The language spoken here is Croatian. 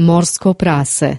Morsko prase.